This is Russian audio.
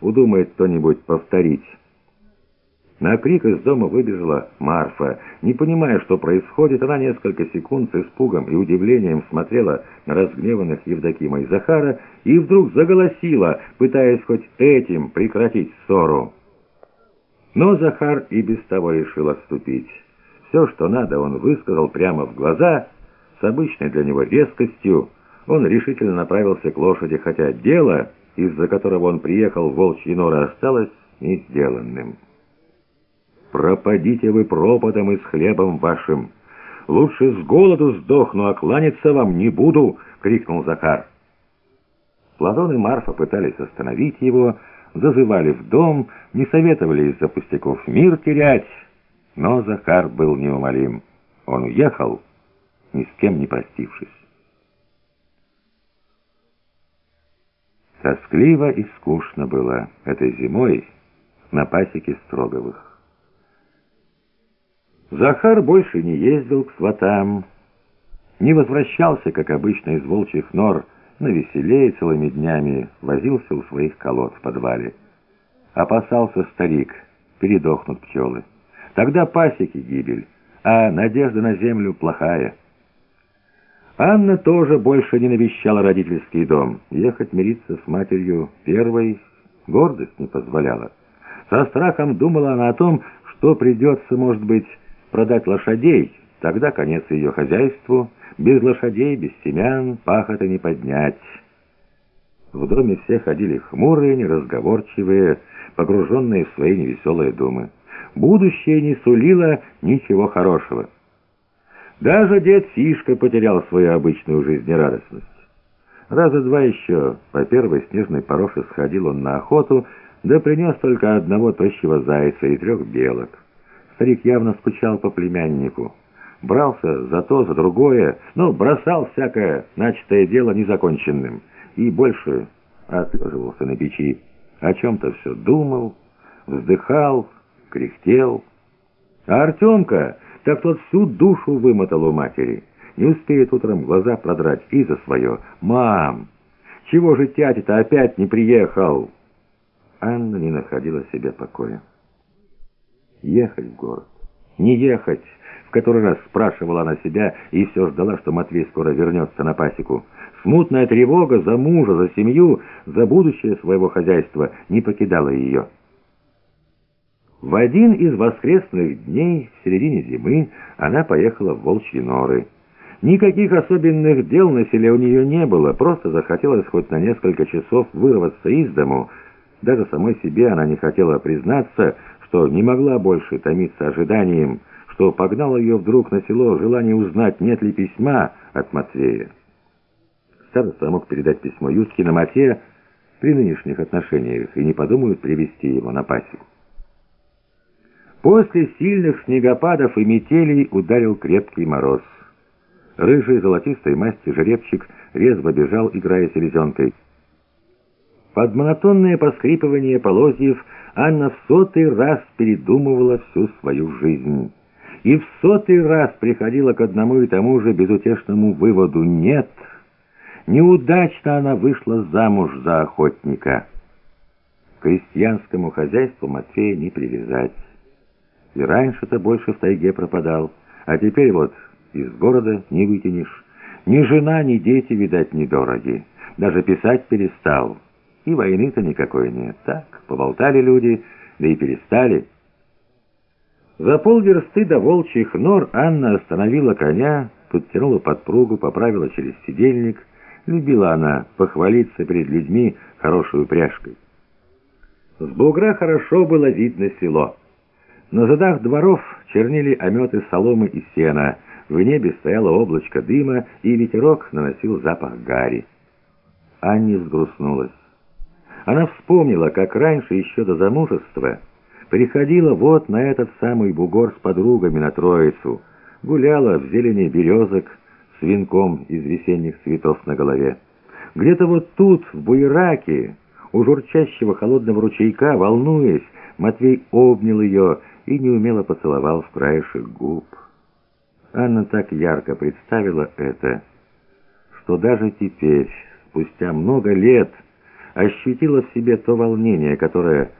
удумает кто-нибудь повторить. На крик из дома выбежала Марфа. Не понимая, что происходит, она несколько секунд с испугом и удивлением смотрела на разгневанных Евдокима и Захара и вдруг заголосила, пытаясь хоть этим прекратить ссору. Но Захар и без того решил отступить. Все, что надо, он высказал прямо в глаза, с обычной для него резкостью. Он решительно направился к лошади, хотя дело, из-за которого он приехал в Волчьи Норы, осталось не сделанным. «Пропадите вы пропадом и с хлебом вашим! Лучше с голоду сдохну, а кланяться вам не буду!» — крикнул Захар. Платон и Марфа пытались остановить его, зазывали в дом, не советовали из-за пустяков мир терять, но Захар был неумолим. Он уехал, ни с кем не простившись. Тоскливо и скучно было этой зимой на пасеке Строговых. Захар больше не ездил к сватам, не возвращался, как обычно, из волчьих нор, на веселее целыми днями возился у своих колод в подвале. Опасался старик, передохнут пчелы. Тогда пасеки гибель, а надежда на землю плохая. Анна тоже больше не навещала родительский дом. Ехать мириться с матерью первой гордость не позволяла. Со страхом думала она о том, что придется, может быть, продать лошадей, тогда конец ее хозяйству, без лошадей, без семян, пахота не поднять. В доме все ходили хмурые, неразговорчивые, погруженные в свои невеселые думы. Будущее не сулило ничего хорошего. Даже дед Фишка потерял свою обычную жизнерадостность. Раза два еще по первой снежной пороше сходил он на охоту, да принес только одного тощего зайца и трех белок. Старик явно скучал по племяннику. Брался за то, за другое, но бросал всякое начатое дело незаконченным. И больше отлеживался на печи. О чем-то все думал, вздыхал, кряхтел. А Артемка, так тот всю душу вымотал у матери. Не успеет утром глаза продрать и за свое. «Мам, чего же тятя-то опять не приехал?» Анна не находила себе покоя. Ехать в город. Не ехать. В который раз спрашивала она себя и все ждала, что Матвей скоро вернется на пасеку. Смутная тревога за мужа, за семью, за будущее своего хозяйства не покидала ее. В один из воскресных дней, в середине зимы, она поехала в Волчьи норы. Никаких особенных дел на селе у нее не было, просто захотелось хоть на несколько часов вырваться из дому. Даже самой себе она не хотела признаться, что не могла больше томиться ожиданием, что погнало ее вдруг на село желание узнать, нет ли письма от Матвея. Староста мог передать письмо Ютке на Матея при нынешних отношениях и не подумают привести его на пасеку. После сильных снегопадов и метелей ударил крепкий мороз. Рыжий золотистой масти жеребчик резво бежал, играя селезенкой. Под монотонное поскрипывание полозьев Анна в сотый раз передумывала всю свою жизнь. И в сотый раз приходила к одному и тому же безутешному выводу «нет». Неудачно она вышла замуж за охотника. К крестьянскому хозяйству Матфея не привязать. И раньше-то больше в тайге пропадал, а теперь вот из города не вытянешь. Ни жена, ни дети, видать, недороги. Даже писать перестал. И войны-то никакой нет. Так, поболтали люди, да и перестали. За полверсты до волчьих нор Анна остановила коня, подтянула подпругу, поправила через сидельник. Любила она похвалиться перед людьми хорошей упряжкой. С бугра хорошо было видно село. На задах дворов чернили ометы соломы и сена, в небе стояло облачко дыма, и ветерок наносил запах гари. Анне взгрустнулась. Она вспомнила, как раньше, еще до замужества, приходила вот на этот самый бугор с подругами на Троицу, гуляла в зелени березок с венком из весенних цветов на голове. Где-то вот тут, в буераке, у журчащего холодного ручейка, волнуясь, Матвей обнял ее и неумело поцеловал в краешек губ. Анна так ярко представила это, что даже теперь, спустя много лет, ощутила в себе то волнение, которое